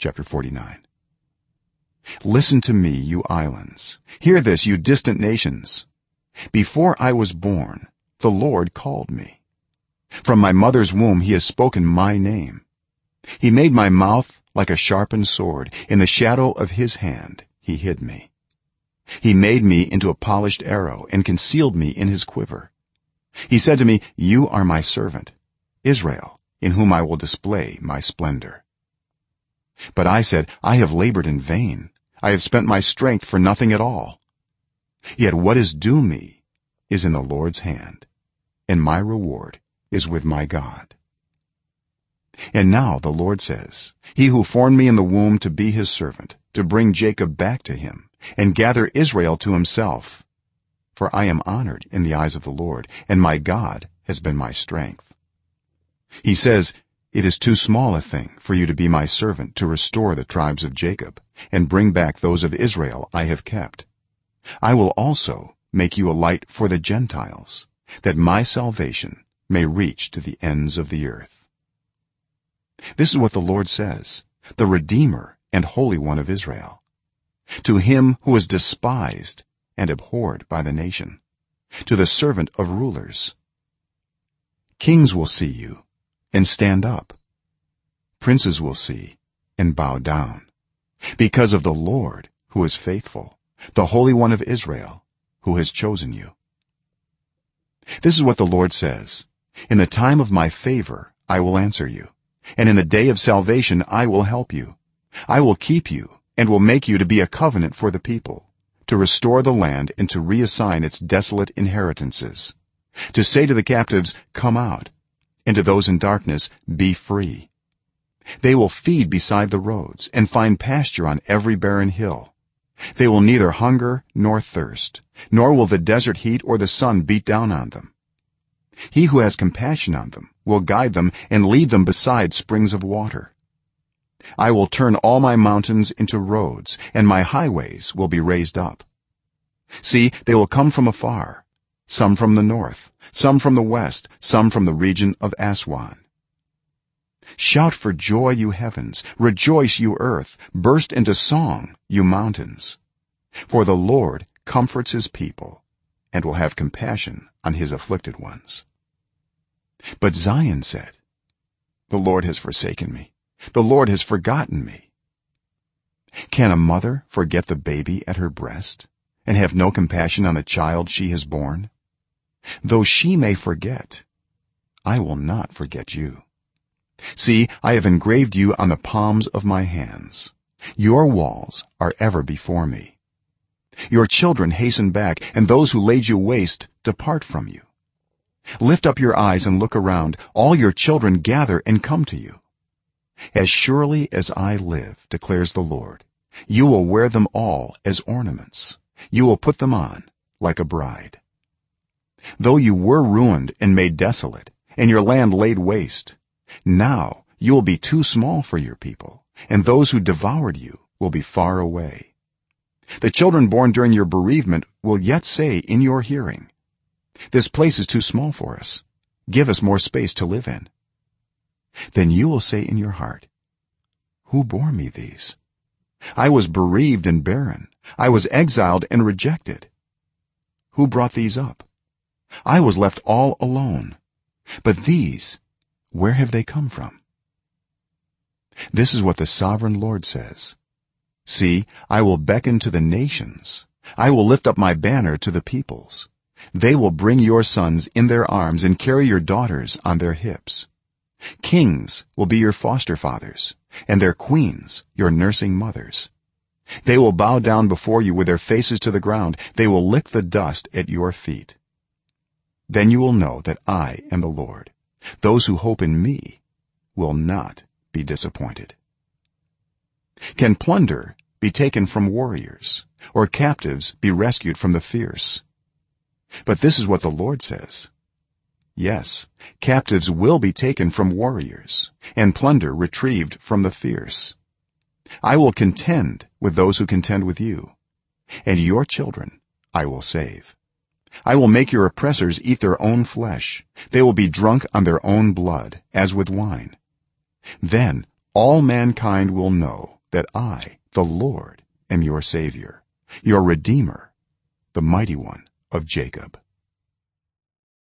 chapter 49 listen to me you islands. Hear this you distant nations. Before i was born the lord called me. From my mother's womb he has spoken my name. He made my mouth like a sharpened sword. In the shadow of his hand he hid me. He made me into a polished arrow and concealed me in his quiver. He said to me you are my servant israel in whom i will display my splendor but i said i have labored in vain. I have spent my strength for nothing at all. Yet what is due me is in the lord's hand and my reward is with my god. And now the lord says he who formed me in the womb to be his servant to bring jacob back to him and gather israel to himself for i am honored in the eyes of the lord and my god has been my strength. He says it is too small a thing for you to be my servant to restore the tribes of jacob and bring back those of israel i have kept. I will also make you a light for the gentiles that my salvation may reach to the ends of the earth. This is what the lord says the redeemer and holy one of israel. To him who is despised and abhorred by the nation to the servant of rulers kings will see you and stand up. Princes will see and bow down because of the lord who is faithful the holy one of israel who has chosen you. This is what the lord says. In the time of my favor i will answer you and in the day of salvation i will help you. I will keep you and will make you to be a covenant for the people to restore the land and to reassign its desolate inheritances to say to the captives come out and to those in darkness be free. They will feed beside the roads and find pasture on every barren hill. They will neither hunger nor thirst nor will the desert heat or the sun beat down on them. He who has compassion on them will guide them and lead them beside springs of water. I will turn all my mountains into roads and my highways will be raised up. See they will come from afar some from the north some from the west some from the region of aswan. Shout for joy you heavens! Rejoice you earth! Burst into song you mountains! For the lord comforts his people and will have compassion on his afflicted ones. But zion said the lord has forsaken me. The lord has forgotten me. Can a mother forget the baby at her breast and have no compassion on the child she has borne though she may forget i will not forget you. See i have engraved you on the palms of my hands. Your walls are ever before me. Your children hasten back and those who laid you waste depart from you. Lift up your eyes and look around. All your children gather and come to you. As surely as i live declares the lord you will wear them all as ornaments. You will put them on like a bride though you were ruined and made desolate and your land laid waste now you will be too small for your people and those who devoured you will be far away. The children born during your bereavement will yet say in your hearing this place is too small for us. Give us more space to live in. Then you will say in your heart who bore me these? I was bereaved and barren. I was exiled and rejected. Who brought these up i was left all alone. But these where have they come from? This is what the sovereign lord says. See i will beckon to the nations. I will lift up my banner to the peoples. They will bring your sons in their arms and carry your daughters on their hips. Kings will be your foster fathers and their queens your nursing mothers. They will bow down before you with their faces to the ground. They will lick the dust at your feet then you will know that i am the lord. Those who hope in me will not be disappointed. Can plunder be taken from warriors or captives be rescued from the fierce? But this is what the lord says. Yes captives will be taken from warriors and plunder retrieved from the fierce. I will contend with those who contend with you and your children i will save i will make your oppressors eat their own flesh. They will be drunk on their own blood as with wine. Then all mankind will know that i the lord am your savior your redeemer the mighty one of jacob.